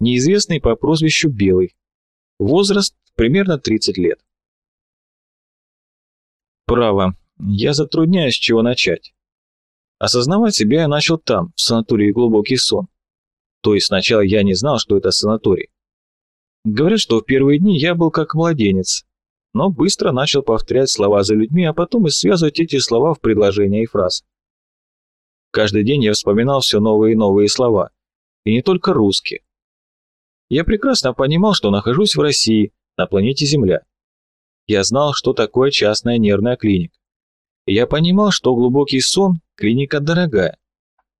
неизвестный по прозвищу Белый. Возраст примерно 30 лет. Право, я затрудняюсь, с чего начать. Осознавать себя я начал там, в санатории «Глубокий сон». То есть сначала я не знал, что это санаторий. Говорят, что в первые дни я был как младенец, но быстро начал повторять слова за людьми, а потом и связывать эти слова в предложения и фразы. Каждый день я вспоминал все новые и новые слова, и не только русские. Я прекрасно понимал, что нахожусь в России, на планете Земля. Я знал, что такое частная нервная клиника. Я понимал, что глубокий сон – клиника дорогая,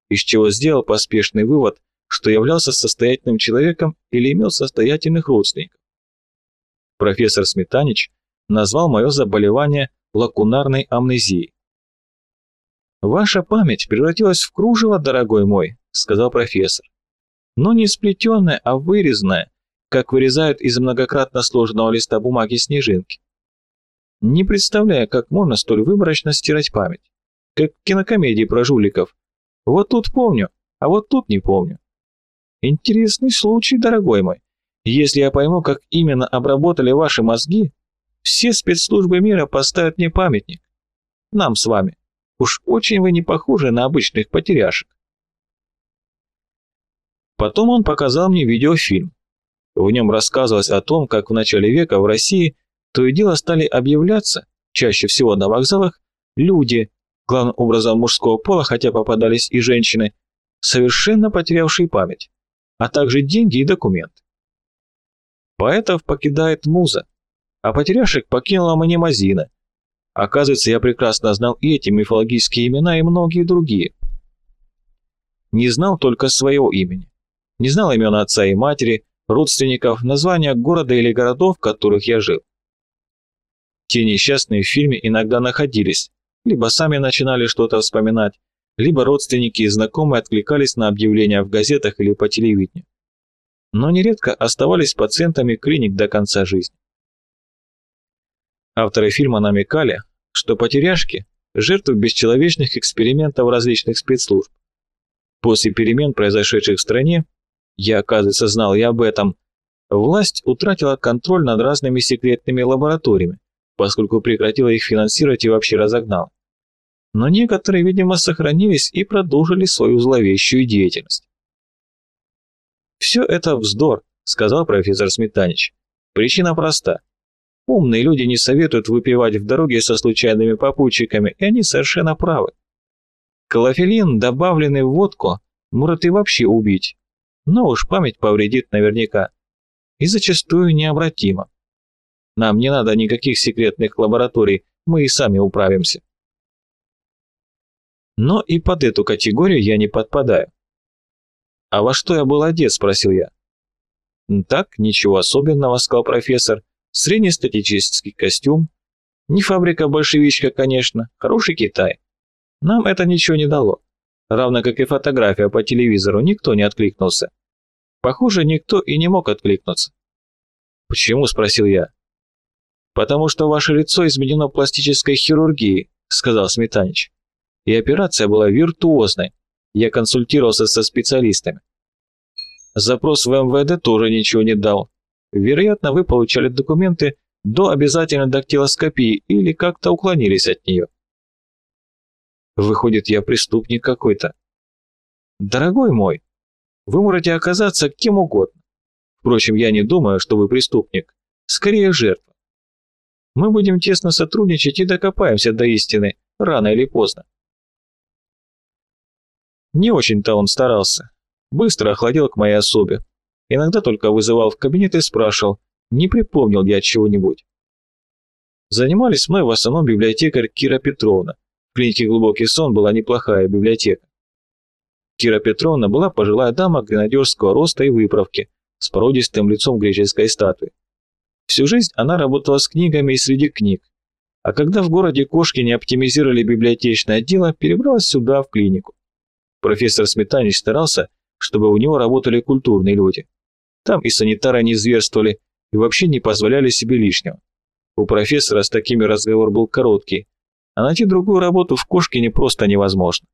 из чего сделал поспешный вывод, что являлся состоятельным человеком или имел состоятельных родственников. Профессор Сметанич назвал мое заболевание лакунарной амнезией. «Ваша память превратилась в кружево, дорогой мой», – сказал профессор но не сплетенная, а вырезанная, как вырезают из многократно сложенного листа бумаги снежинки. Не представляю, как можно столь выборочно стирать память. Как в кинокомедии про жуликов. Вот тут помню, а вот тут не помню. Интересный случай, дорогой мой. Если я пойму, как именно обработали ваши мозги, все спецслужбы мира поставят мне памятник. Нам с вами. Уж очень вы не похожи на обычных потеряшек. Потом он показал мне видеофильм. В нем рассказывалось о том, как в начале века в России то и дело стали объявляться, чаще всего на вокзалах, люди, главным образом мужского пола, хотя попадались и женщины, совершенно потерявшие память, а также деньги и документы. Поэтов покидает муза, а потеряшек покинула мне Мазина. Оказывается, я прекрасно знал и эти мифологические имена, и многие другие. Не знал только своего имени не знал имен отца и матери, родственников, названия города или городов, в которых я жил. Те несчастные в фильме иногда находились, либо сами начинали что-то вспоминать, либо родственники и знакомые откликались на объявления в газетах или по телевидению. Но нередко оставались пациентами клиник до конца жизни. Авторы фильма намекали, что потеряшки – жертвы бесчеловечных экспериментов различных спецслужб. После перемен, произошедших в стране, я, оказывается, знал и об этом, власть утратила контроль над разными секретными лабораториями, поскольку прекратила их финансировать и вообще разогнала. Но некоторые, видимо, сохранились и продолжили свою зловещую деятельность. «Все это вздор», — сказал профессор Сметанич. «Причина проста. Умные люди не советуют выпивать в дороге со случайными попутчиками, и они совершенно правы. Клофелин, добавленный в водку, может и вообще убить, но уж память повредит наверняка. И зачастую необратимо. Нам не надо никаких секретных лабораторий, мы и сами управимся. Но и под эту категорию я не подпадаю. «А во что я был одет?» – спросил я. «Так, ничего особенного», – сказал профессор. «Среднестатический костюм. Не фабрика-большевичка, конечно, хороший Китай. Нам это ничего не дало. Равно как и фотография по телевизору, никто не откликнулся. Похоже, никто и не мог откликнуться. «Почему?» – спросил я. «Потому что ваше лицо изменено пластической хирургией», – сказал Сметанич. «И операция была виртуозной. Я консультировался со специалистами. Запрос в МВД тоже ничего не дал. Вероятно, вы получали документы до обязательной дактилоскопии или как-то уклонились от нее. Выходит, я преступник какой-то. Дорогой мой, вы можете оказаться кем угодно. Впрочем, я не думаю, что вы преступник. Скорее, жертва. Мы будем тесно сотрудничать и докопаемся до истины, рано или поздно. Не очень-то он старался. Быстро охладел к моей особе. Иногда только вызывал в кабинет и спрашивал, не припомнил я чего-нибудь. Занимались мной в основном библиотекарь Кира Петровна. В клинике «Глубокий сон» была неплохая библиотека. Кира Петровна была пожилая дама гренадерского роста и выправки, с породистым лицом греческой статуи. Всю жизнь она работала с книгами и среди книг, а когда в городе Кошки не оптимизировали библиотечное отдело, перебралась сюда, в клинику. Профессор Сметанич старался, чтобы у него работали культурные люди. Там и санитары не зверствовали, и вообще не позволяли себе лишнего. У профессора с такими разговор был короткий, а найти другую работу в Кошкине просто невозможно.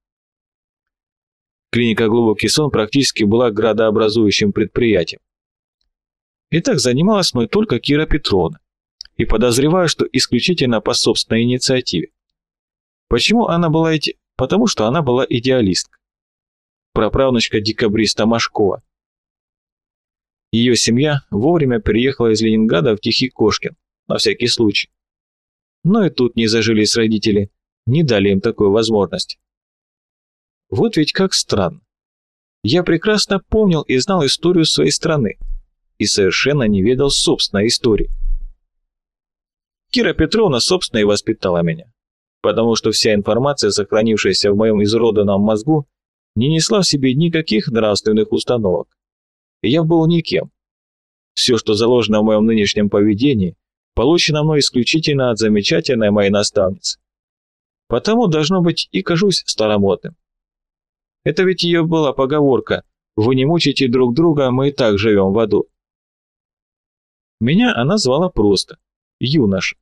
Клиника «Глубокий сон» практически была градообразующим предприятием. И так занималась мной только Кира Петровна. И подозреваю, что исключительно по собственной инициативе. Почему она была эти... Потому что она была идеалистка. Праправнучка декабриста Машкова. Ее семья вовремя переехала из Ленинграда в Тихий Кошкин, на всякий случай. Но и тут не зажились родители, не дали им такую возможность. Вот ведь как странно. Я прекрасно помнил и знал историю своей страны и совершенно не ведал собственной истории. Кира Петровна, собственно, и воспитала меня, потому что вся информация, сохранившаяся в моем изроданном мозгу, не несла в себе никаких нравственных установок. Я был никем. Все, что заложено в моем нынешнем поведении, получено мной исключительно от замечательной моей наставницы. Потому, должно быть, и кажусь старомодным. Это ведь ее была поговорка «Вы не мучите друг друга, мы и так живем в аду». Меня она звала просто «Юноша».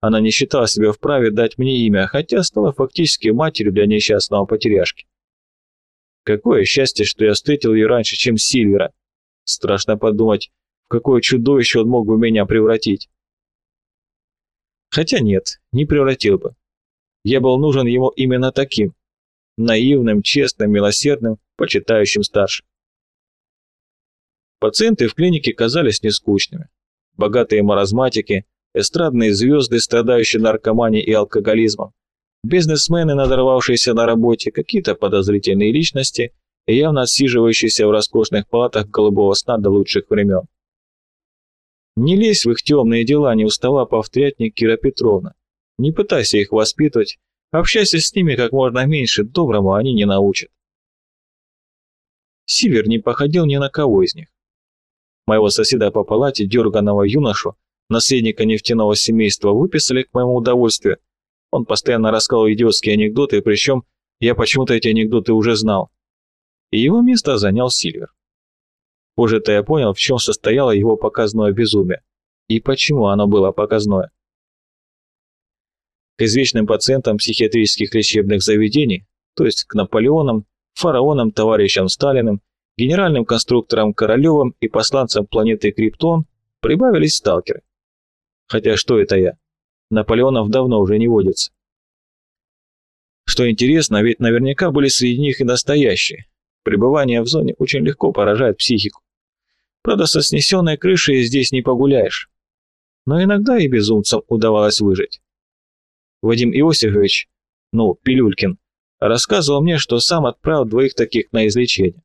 Она не считала себя вправе дать мне имя, хотя стала фактически матерью для несчастного потеряшки. Какое счастье, что я встретил ее раньше, чем Сильвера. Страшно подумать, в какое чудовище он мог бы меня превратить. Хотя нет, не превратил бы. Я был нужен ему именно таким, наивным, честным, милосердным, почитающим старшим. Пациенты в клинике казались нескучными. Богатые маразматики, эстрадные звезды, страдающие наркоманией и алкоголизмом, бизнесмены, надорвавшиеся на работе, какие-то подозрительные личности, явно отсиживающиеся в роскошных палатах голубого сна до лучших времен. Не лезь в их темные дела, не устала повторять мне Кира Петровна. Не пытайся их воспитывать, Общайся с ними как можно меньше, доброму они не научат. Сильвер не походил ни на кого из них. Моего соседа по палате, дерганого юношу, наследника нефтяного семейства, выписали к моему удовольствию. Он постоянно рассказывал идиотские анекдоты, причем я почему-то эти анекдоты уже знал. И его место занял Сильвер. Позже-то я понял, в чем состояло его показное безумие. И почему оно было показное извечным пациентам психиатрических лечебных заведений, то есть к Наполеонам, фараонам, товарищам Сталиным, генеральным конструкторам Королевым и посланцам планеты Криптон прибавились сталкеры. Хотя что это я? Наполеонов давно уже не водится. Что интересно, ведь наверняка были среди них и настоящие. Пребывание в зоне очень легко поражает психику. Правда, со снесенной крышей здесь не погуляешь. Но иногда и безумцам удавалось выжить. Вадим Иосифович, ну, Пилюлькин, рассказывал мне, что сам отправил двоих таких на излечение.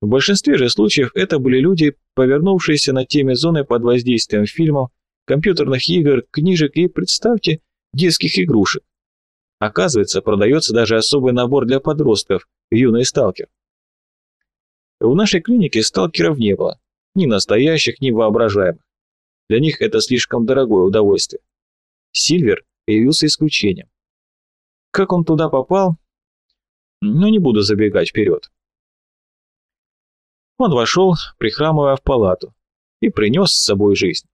В большинстве же случаев это были люди, повернувшиеся на теме зоны под воздействием фильмов, компьютерных игр, книжек и, представьте, детских игрушек. Оказывается, продается даже особый набор для подростков «Юный сталкер». В нашей клинике сталкеров не было, ни настоящих, ни воображаемых. Для них это слишком дорогое удовольствие. Сильвер явился исключением. Как он туда попал? Ну, не буду забегать вперед. Он вошел, прихрамывая в палату, и принес с собой жизнь.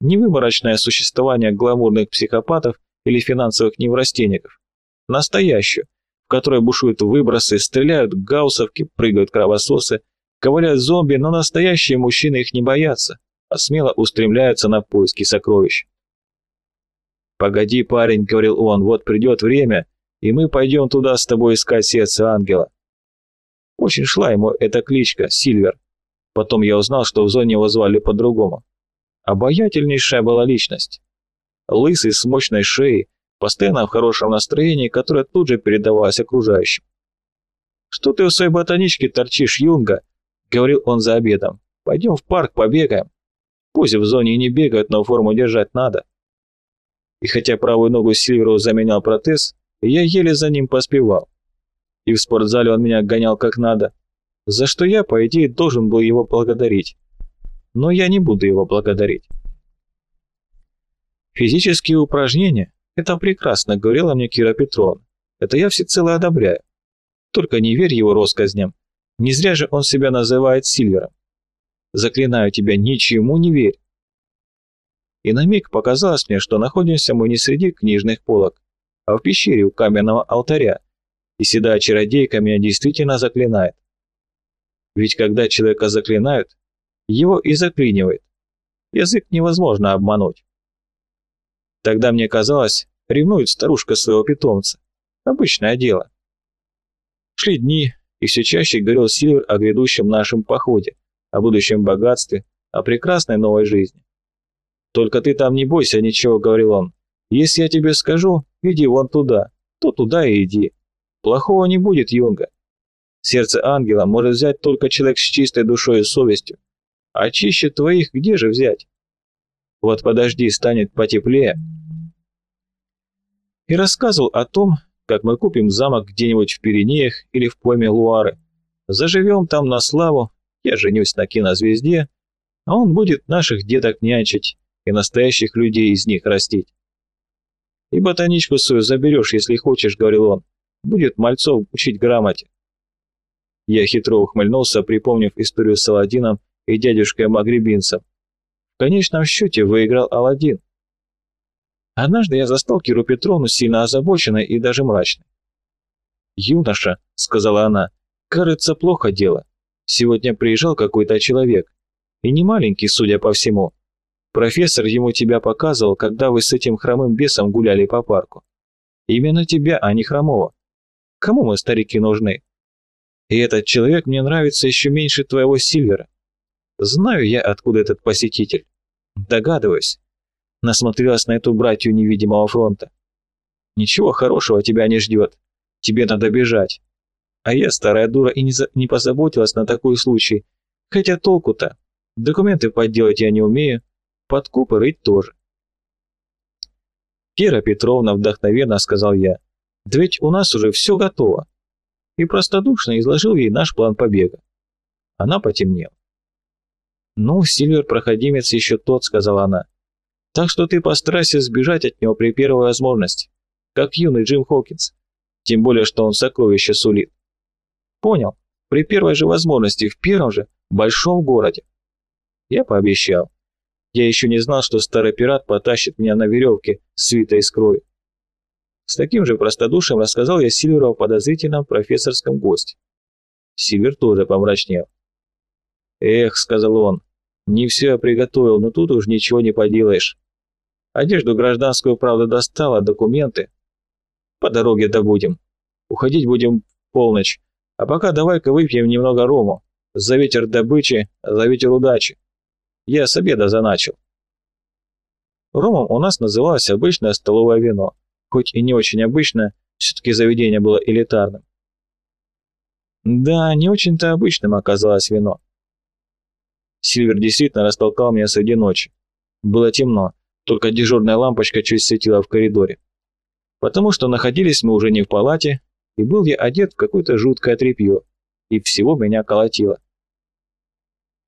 Не выборочное существование гламурных психопатов или финансовых неврастенников, настоящую, в которой бушуют выбросы, стреляют гауссовки, прыгают кровососы, ковыляют зомби, но настоящие мужчины их не боятся, а смело устремляются на поиски сокровищ. «Погоди, парень», — говорил он, — «вот придет время, и мы пойдем туда с тобой искать сердце ангела». Очень шла ему эта кличка, Сильвер. Потом я узнал, что в зоне его звали по-другому. Обаятельнейшая была личность. Лысый, с мощной шеей, постоянно в хорошем настроении, которое тут же передавалось окружающим. «Что ты у своей ботанички торчишь, Юнга?» — говорил он за обедом. «Пойдем в парк, побегаем. Пусть в зоне не бегают, но форму держать надо». И хотя правую ногу Сильверу заменял протез, я еле за ним поспевал. И в спортзале он меня гонял как надо, за что я, по идее, должен был его благодарить. Но я не буду его благодарить. Физические упражнения – это прекрасно, говорила мне Кира Петровна. Это я всецело одобряю. Только не верь его россказням. Не зря же он себя называет Сильвером. Заклинаю тебя, ничему не верь и на миг показалось мне, что находимся мы не среди книжных полок, а в пещере у каменного алтаря, и седая чародейка меня действительно заклинает. Ведь когда человека заклинают, его и заклинивает. Язык невозможно обмануть. Тогда мне казалось, ревнует старушка своего питомца. Обычное дело. Шли дни, и все чаще говорил Сильвер о грядущем нашем походе, о будущем богатстве, о прекрасной новой жизни. «Только ты там не бойся ничего», — говорил он. «Если я тебе скажу, иди вон туда, то туда и иди. Плохого не будет, Юнга. Сердце ангела может взять только человек с чистой душой и совестью. А чище твоих где же взять? Вот подожди, станет потеплее». И рассказывал о том, как мы купим замок где-нибудь в Пиренеях или в пойме Луары. Заживем там на славу, я женюсь на кинозвезде, а он будет наших деток нянчить и настоящих людей из них растить. «И ботаничку свою заберешь, если хочешь», — говорил он. «Будет мальцов учить грамоте». Я хитро ухмыльнулся, припомнив историю с Аладдином и дядюшкой Магребинцем. В конечном счете выиграл Аладдин. Однажды я застал Киру Петровну сильно озабоченной и даже мрачной. «Юноша», — сказала она, — «кажется, плохо дело. Сегодня приезжал какой-то человек. И не маленький, судя по всему. Профессор ему тебя показывал, когда вы с этим хромым бесом гуляли по парку. Именно тебя, а не хромого. Кому мы, старики, нужны? И этот человек мне нравится еще меньше твоего Сильвера. Знаю я, откуда этот посетитель. Догадываюсь. Насмотрелась на эту братью невидимого фронта. Ничего хорошего тебя не ждет. Тебе надо бежать. А я, старая дура, и не, за... не позаботилась на такой случай. Хотя толку-то. Документы подделать я не умею, подкупы рыть тоже. «Кира Петровна вдохновенно», — сказал я, — «да ведь у нас уже все готово». И простодушно изложил ей наш план побега. Она потемнела. «Ну, Сильвер проходимец еще тот», — сказала она. «Так что ты постарайся сбежать от него при первой возможности, как юный Джим Хокинс. Тем более, что он сокровище сулит». «Понял. При первой же возможности, в первом же большом городе». Я пообещал. Я еще не знал, что старый пират потащит меня на веревке, свитой из крови. С таким же простодушием рассказал я Сильверу о подозрительном профессорском госте. Сильвер тоже помрачнел. «Эх», — сказал он, — «не все я приготовил, но тут уж ничего не поделаешь. Одежду гражданскую, правда, достала, документы. По дороге добудем. Уходить будем полночь. А пока давай-ка выпьем немного рому. За ветер добычи, за ветер удачи. Я с обеда заначил. Ромом у нас называлось обычное столовое вино. Хоть и не очень обычное, все-таки заведение было элитарным. Да, не очень-то обычным оказалось вино. Сильвер действительно растолкал меня среди ночи. Было темно, только дежурная лампочка чуть светила в коридоре. Потому что находились мы уже не в палате, и был я одет в какое-то жуткое тряпье, и всего меня колотило.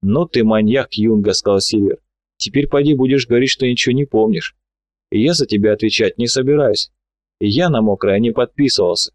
«Ну ты маньяк, Юнга», — сказал Сильвер. «Теперь поди будешь говорить, что ничего не помнишь. Я за тебя отвечать не собираюсь. Я на мокрое не подписывался».